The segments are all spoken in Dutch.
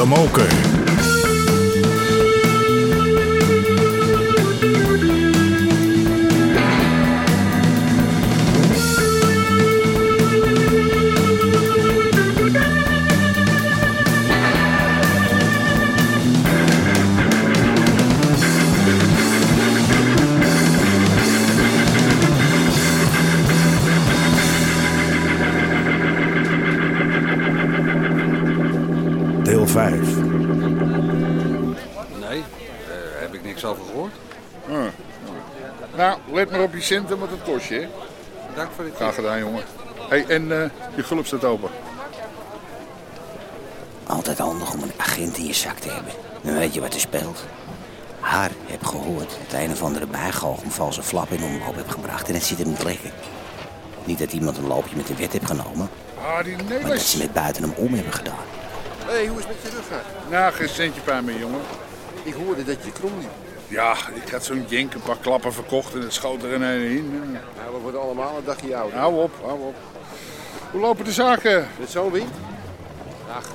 De Moker. Let maar op je centen, want het kost je. hè? Dank voor dit. Graag gedaan, jongen. hey, en eh, je gulp staat open. Altijd handig om een agent in je zak te hebben. Dan weet je wat er speelt. Haar heb gehoord dat een of andere bijgalg een valse flap in omloop heeft gebracht en het zit er niet lekker. Niet dat iemand een loopje met de wet heeft genomen, Ah, die maar dat ze met buiten hem om hebben gedaan. Hé, hey, hoe is het met je rug? Nou, geen centje pijn meer, jongen. Ik hoorde dat je krom liep. Ja, ik had zo'n jenk een paar klappen verkocht en het schoot er in een in. Nou, we worden allemaal een dagje ouder. Hou op, hou op. Hoe lopen de zaken? Met zo'n wind? Ach,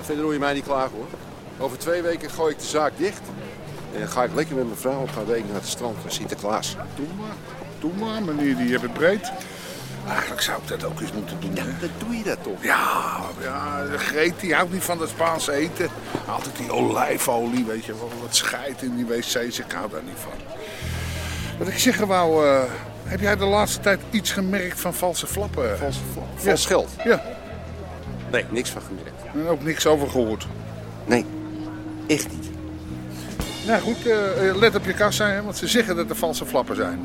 verder hoor je mij niet klagen hoor. Over twee weken gooi ik de zaak dicht. En dan ga ik lekker met mijn vrouw op haar week naar het strand van Sinterklaas. Doe maar, doe maar, meneer, die heeft het breed. Eigenlijk zou ik dat ook eens moeten doen, Ja, hè? dan doe je dat toch? Ja, ja, Greet die houdt niet van dat Spaanse eten. Altijd die olijfolie, weet je wel. Wat scheidt in die wc's, ik hou daar niet van. Wat ik zeggen wou, eh, heb jij de laatste tijd iets gemerkt van valse flappen? Vals, vals geld? Ja, Nee, niks van gemerkt. en ook niks over gehoord. Nee, echt niet. Nou goed, eh, eh, let op je kassa, hè, want ze zeggen dat er valse flappen zijn.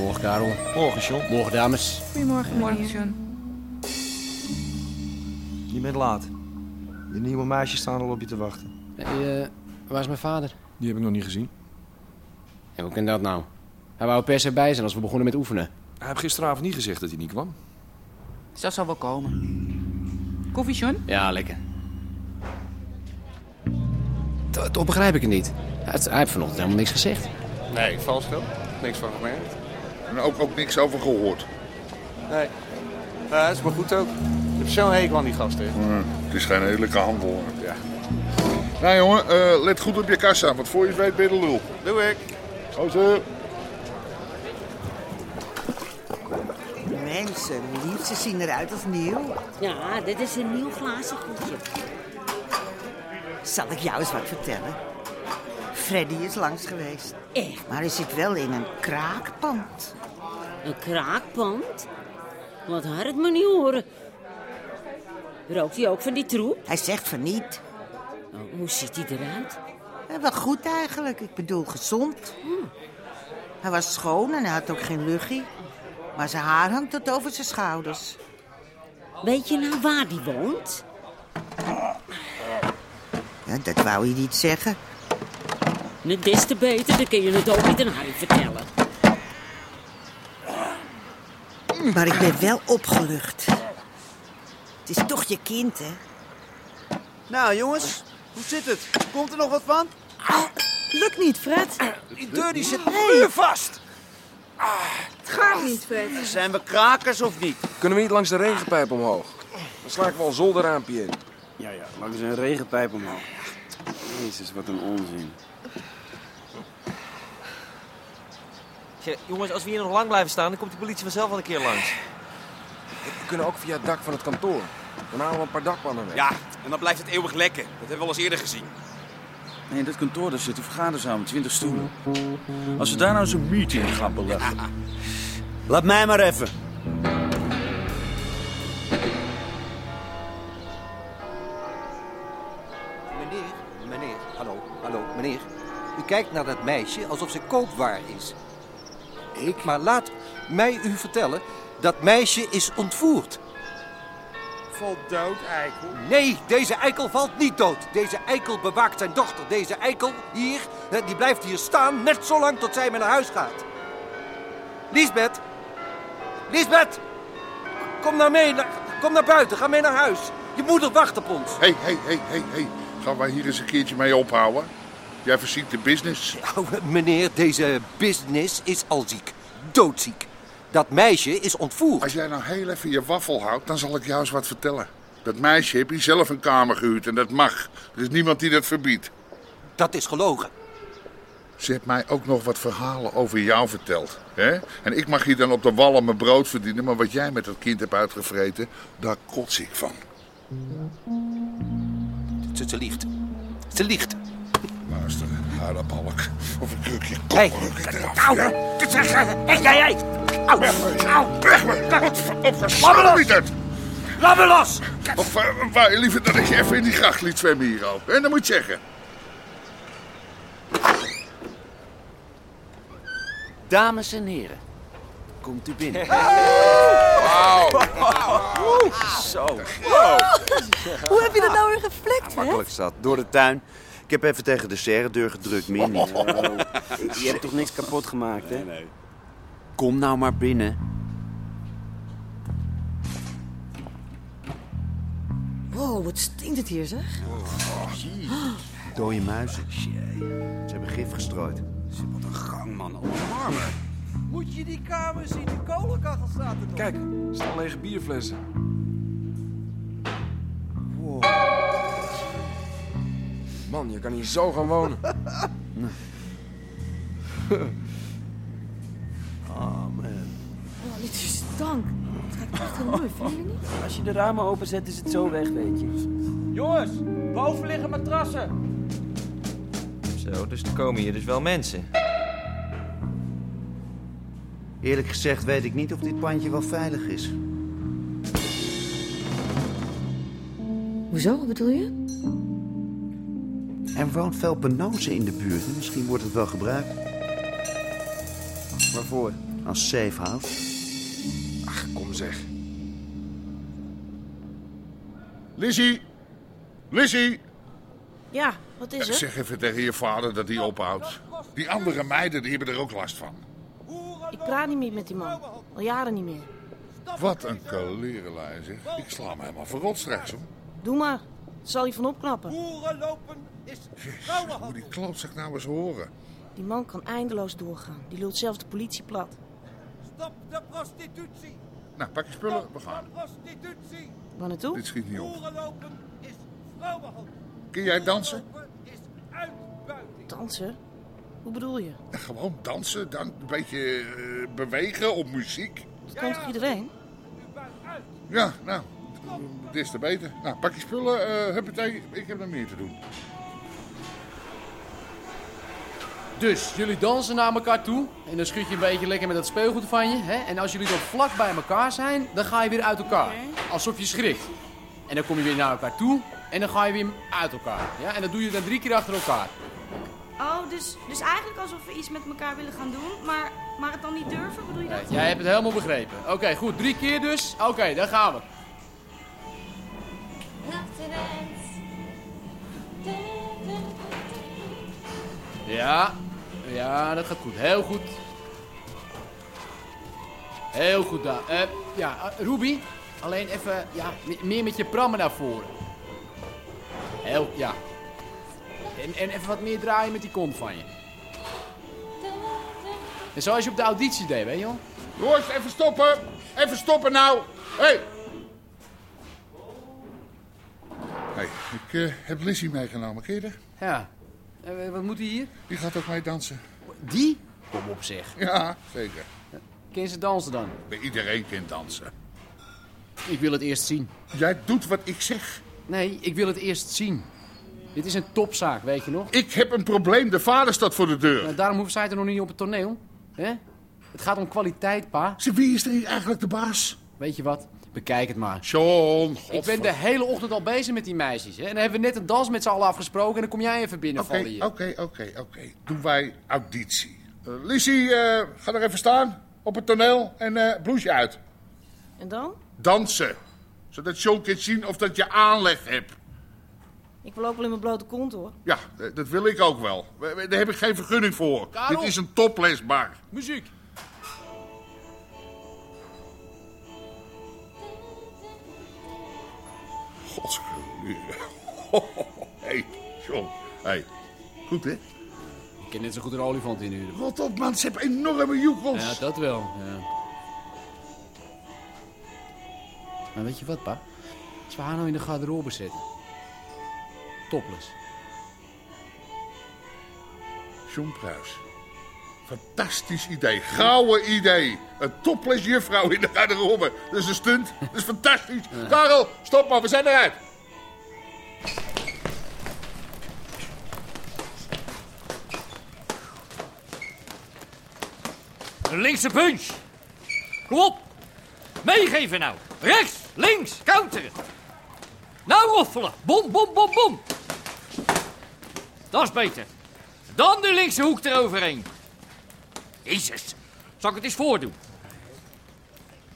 Morgen Karel. Morgen John. Morgen dames. Goedemorgen, Morgen, John. Je bent laat. De nieuwe meisjes staan al op je te wachten. Hey, eh, waar is mijn vader? Die heb ik nog niet gezien. En hoe kan dat nou? Hij wou per se bij zijn als we begonnen met oefenen. Hij heeft gisteravond niet gezegd dat hij niet kwam. Dat zal wel komen. Koffie, John? Ja, lekker. Toch begrijp ik het niet. Hij heeft- vanochtend helemaal niks gezegd. Nee, vals geld. Niks van gemerkt. En ook, ook niks over gehoord. Nee. Ja, dat is maar goed ook. Ik heb zo'n hekel aan die gasten. Het is geen eerlijke handel. hè. Ja. Nou jongen, eh, let goed op je kassa, want voor je het weet ben je de lul. Doe ik. Gozer. Mensen, lief, ze zien eruit als nieuw. Ja, dit is een nieuw glazen goedje. Zal ik jou eens wat vertellen? Freddy is langs geweest. Echt? Maar hij zit wel in een kraakpand. Een kraakpand? Wat had het me niet horen. Rookt hij ook van die troep? Hij zegt van niet. Oh, hoe ziet hij eruit? Wel goed eigenlijk, ik bedoel gezond. Hij was schoon en hij had ook geen luchtje. Maar zijn haar hangt tot over zijn schouders. Weet je nou waar die woont? Ja, dat wou hij niet zeggen. Net des te beter, dan kun je het ook niet aan Harry vertellen. Maar ik ben wel opgelucht. Het is toch je kind, hè? Nou jongens, hoe zit het? Komt er nog wat van? Lukt niet, Fred. Die deur die zit muurvast. Het gaat niet, Fred. Zijn we krakers of niet? Kunnen we niet langs de regenpijp omhoog? Dan sla ik wel een zolderraampje in. Ja, ja, langs een regenpijp omhoog. Jezus, wat een onzin. Zeg, jongens, als we hier nog lang blijven staan, dan komt de politie vanzelf wel een keer langs. We kunnen ook via het dak van het kantoor. Dan halen we een paar dakpannen weg. Ja, en dan blijft het eeuwig lekker. Dat hebben we al eens eerder gezien. Nee, in dat kantoor daar zitten vergaderzaal met 20 stoelen. Als we daar nou zo'n meeting gaan beleggen. Laat mij maar even. Meneer, meneer, hallo, hallo, meneer. U kijkt naar dat meisje alsof ze koopwaar is. Ik? Maar laat mij u vertellen, dat meisje is ontvoerd. Valt dood, eikel. Nee, deze eikel valt niet dood. Deze eikel bewaakt zijn dochter. Deze eikel hier, die blijft hier staan net zo lang tot zij mee naar huis gaat. Lisbeth! Lisbeth! Kom nou mee, naar- kom naar buiten, ga mee naar huis. Je moeder wacht op ons. Hé, hé, hé, hé, hé. Gaan wij hier eens een keertje mee ophouden? Jij verziekt de business. Oh, meneer, deze business is al ziek. Doodziek. Dat meisje is ontvoerd. Als jij nou heel even je waffel houdt, dan zal ik jou eens wat vertellen. Dat meisje heb je zelf een kamer gehuurd en dat mag. Er is niemand die dat verbiedt. Dat is gelogen. Ze heeft mij ook nog wat verhalen over jou verteld. Hè? En ik mag hier dan op de wallen mijn brood verdienen, maar wat jij met dat kind hebt uitgevreten, daar kots ik van. Ze, ze liegt. Ze liegt. Luister, aardappalk. Of een krukje kop. Hey, Au, Hé, jij, jij! Au, au! Weg me! Laat me los! Of uh, wou je liever dat ik je even in die gracht liet zwemmen hier ook? En dan moet je zeggen. Dames en heren, komt u binnen. Wauw. Zo. Hoe heb je dat nou weer geflikt, hè? Makkelijk zat. Door de tuin. Ik heb even tegen de serredeur gedrukt, meer niet. Je hebt toch niks kapot gemaakt, hè? Nee, Kom nou maar binnen. Wow, wat stinkt het hier, zeg. Dode muizen. Ze hebben gif gestrooid. Wat een gang, man. Omarmen. Moet je die kamer zien? De kolenkachel staat er nog. Kijk, er staan lege bierflessen. Man, je kan hier zo gaan wonen. Oh, man. Oh, dit is stank. Het ruikt echt heel mooi, vind je niet? Als je de ramen openzet, is het zo weg, weet je. Jongens, boven liggen matrassen. Zo, dus er komen hier dus wel mensen. Eerlijk gezegd weet ik niet of dit pandje wel veilig is. Hoezo, wat bedoel je? Er woont veel penose in de buurt. en Misschien wordt het wel gebruikt. Waarvoor? Als safe house. Ach, kom zeg. Lizzie! Lizzie! Ja, wat is er? Zeg even tegen je vader dat hij ophoudt. Die andere meiden die hebben er ook last van. Ik praat niet meer met die man. Al jaren niet meer. Wat een kalerenlijn zeg. Ik sla me helemaal verrot straks hoor. Doe maar. Zal je van opknappen. Boeren lopen is Jezus, moet die klootzak nou eens horen. Die man kan eindeloos doorgaan. Die lult zelfs de politie plat. Stop de prostitutie! Nou, pak je spullen, we gaan. Prostitutie! Waar naartoe? Dit schiet niet op. Boeren lopen is vrouwenhandel. Kun jij dansen? Is uitbuiting. Dansen? Hoe bedoel je? Ja, gewoon dansen, dan een beetje eh, bewegen op muziek. Dat kan toch iedereen? Ja, nou, dit is te beter. Nou, pak je spullen, eh huppatee, ik heb nog meer te doen. Dus, jullie dansen naar elkaar toe. En dan schud je een beetje lekker met dat speelgoed van je. Hè? En als jullie dan vlak bij elkaar zijn, dan ga je weer uit elkaar. Alsof je schrikt. En dan kom je weer naar elkaar toe. En dan ga je weer uit elkaar. Ja? En dat doe je dan drie keer achter elkaar. Oh, dus, dus eigenlijk alsof we iets met elkaar willen gaan doen, maar, maar het dan niet durven, bedoel je dat? Jij hebt het helemaal begrepen. Oké, goed. Drie keer dus. Oké, daar gaan we. Ja, ja, dat gaat goed. Heel goed. Heel goed daar. Eh, ja, eh, Ruby, alleen even, ja, me- meer met je prammen naar voren. Heel, ja. En, en even wat meer draaien met die kont van je. Zoals je op de auditie deed, weet je wel? Jongens, even stoppen. Even stoppen nou. Hé. Hey. Hey, ik eh, heb Lizzie meegenomen, ken je dat? Ja. Eh, wat moet hij hier? Die gaat ook mee dansen. Die? Kom op zeg. Ja, zeker. Ken ze dansen dan? Bij iedereen kent dansen. Ik wil het eerst zien. Jij doet wat ik zeg. Nee, ik wil het eerst zien. Dit is een topzaak, weet je nog? Ik heb een probleem. De vader staat voor de deur. Nou, daarom hoeft zij er nog niet op het toneel. hè? Het gaat om kwaliteit, pa. Wie is er hier eigenlijk de baas? Weet je wat? Bekijk het maar. John, Ik ben de hele ochtend al bezig met die meisjes. Hè? En dan hebben we net een dans met z'n allen afgesproken. En dan kom jij even binnenvallen hier. oké, oké, oké. Doen wij auditie. Eh Lizzie, eh, ga er even staan op het toneel en eh blouse uit. En dan? Dansen. Zodat John kan zien of dat je aanleg hebt. Ik wil ook wel in mijn blote kont, hoor. Ja, dat wil ik ook wel. We- we- Daar heb ik geen vergunning voor. Karel. Dit is een toplesbar. Muziek. hey, John. Hey, goed hè? Ik ken net zo goed een olifant inhuren. Rot op man, ze hebben enorme joekels. Ja, dat wel. Ja. Maar weet je wat, pa? Als we haar nou in de garderobe zetten. Topless. John Pruis. Fantastisch idee. Gouden idee. Een topless juffrouw in de garderobe. Dat is een stunt. Dat is fantastisch. Karel, stop maar. We zijn eruit. Een linkse punch. Kom op. Meegeven nou. Rechts, links, counteren. Nou roffelen. Bom, bom, bom, bom. Dat is beter. Dan de linkse hoek eroverheen. Jezus. Zal ik het eens voordoen?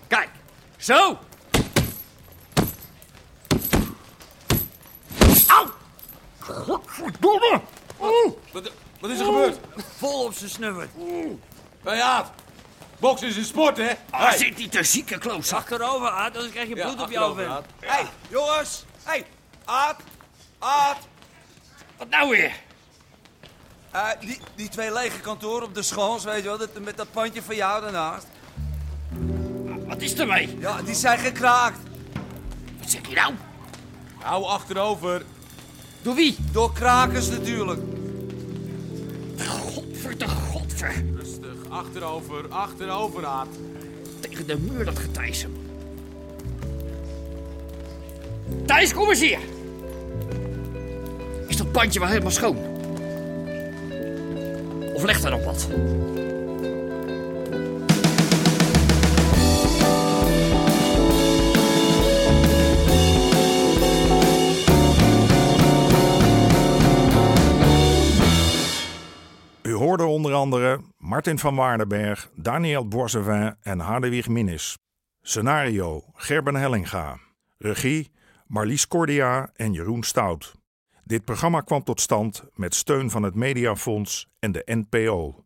Kijk. Zo. Au. Godverdomme. Oeh. Wat, wat is er gebeurd? Vol op zijn snuffert. Hé, Aad. Boksen is een sport, hè? Ah, zit die te zieke klootzak. Achterover, Aad, anders krijg je Ja, bloed op. Aad. Hé, hey, jongens. Hé, hey, Aad. Aad. Wat nou weer? Eh, die, die twee lege kantoren op de schans, weet je wel, dat, met dat pandje van jou daarnaast. Wat is er mee? Ja, die zijn gekraakt. Wat zeg je nou? Hou achterover. Door wie? Door krakers natuurlijk. Rustig, achterover, achterover, Aad. Tegen de muur dat getijs hem. Thijs, kom eens hier. Is dat pandje wel helemaal schoon? Of ligt er nog wat? Onder andere Martin van Waardenberg, Daniel Boisevin en Hadewig Minnis. Scenario Gerben Hellinga. Regie Marlies Cordia en Jeroen Stout. Dit programma kwam tot stand met steun van het Mediafonds en de NPO.